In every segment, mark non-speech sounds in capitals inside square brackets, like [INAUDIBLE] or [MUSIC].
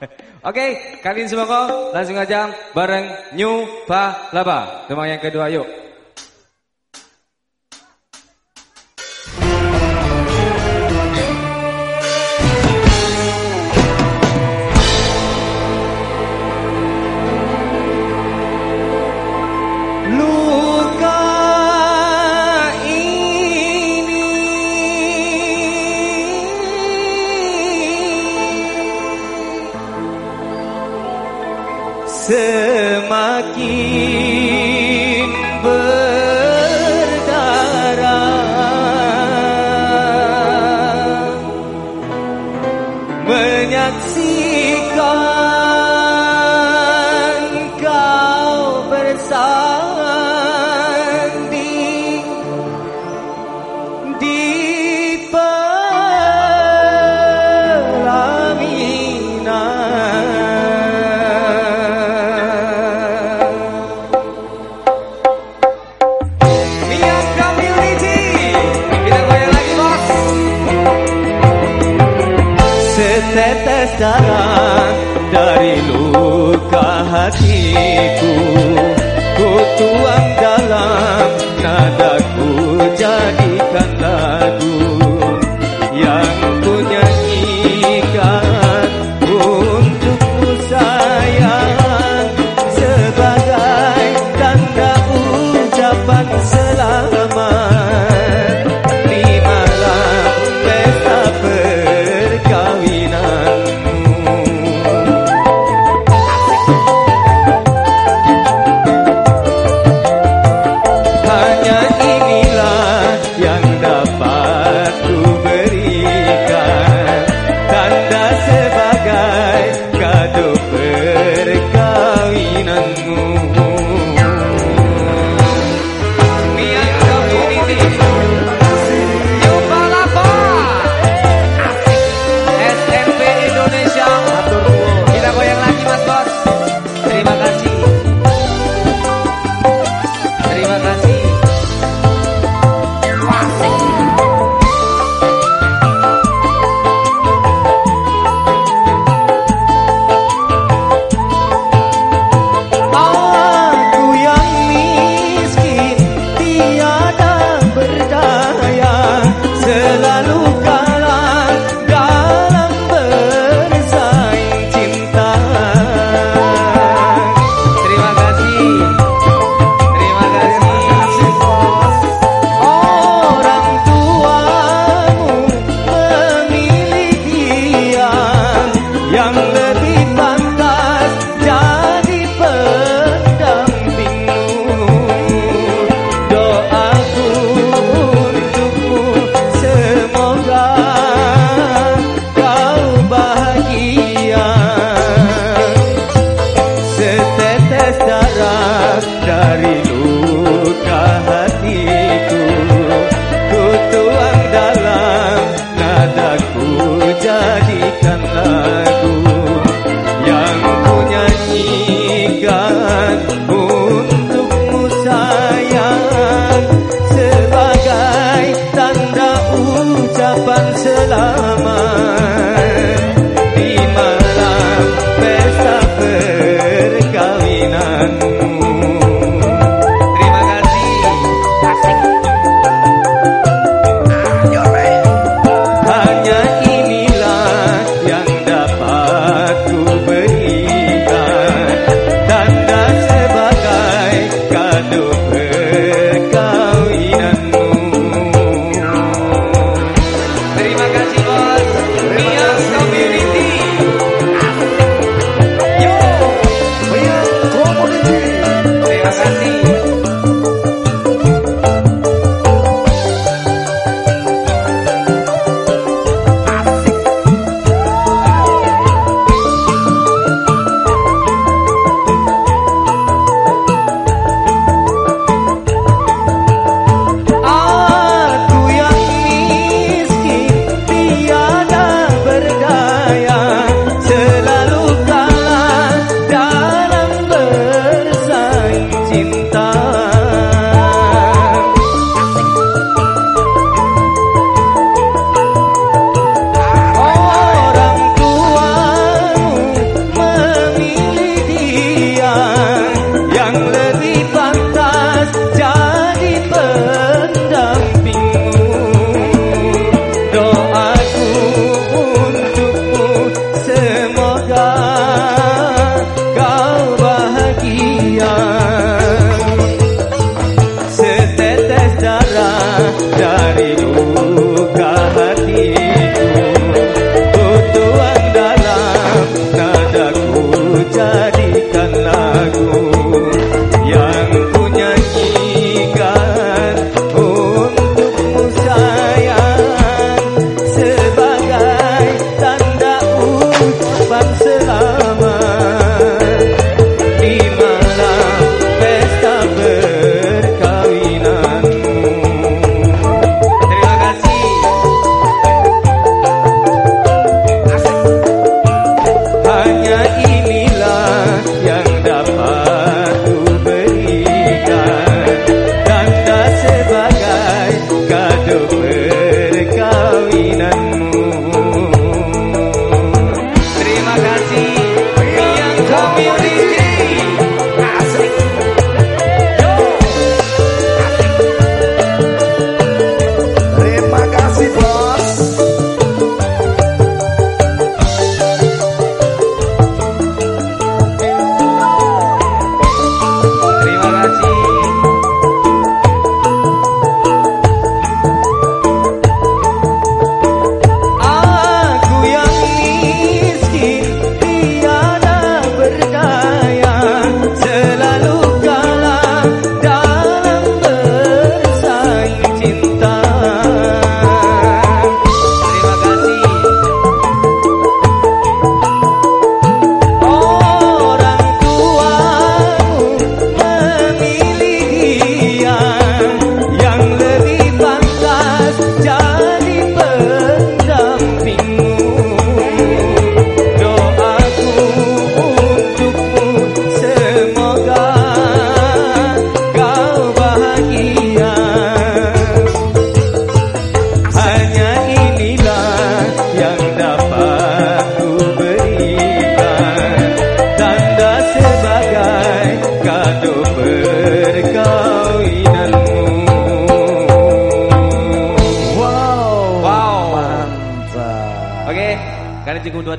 [LAUGHS] Oke, okay, kalian semua langsung aja bareng New Palapa. Teman yang kedua yuk. semakin berdarah. Menyaksikan Setes darah dari luka hatiku. Ku tuang dalam nada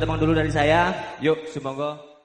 tebang dulu dari saya. Yuk, sumonggo.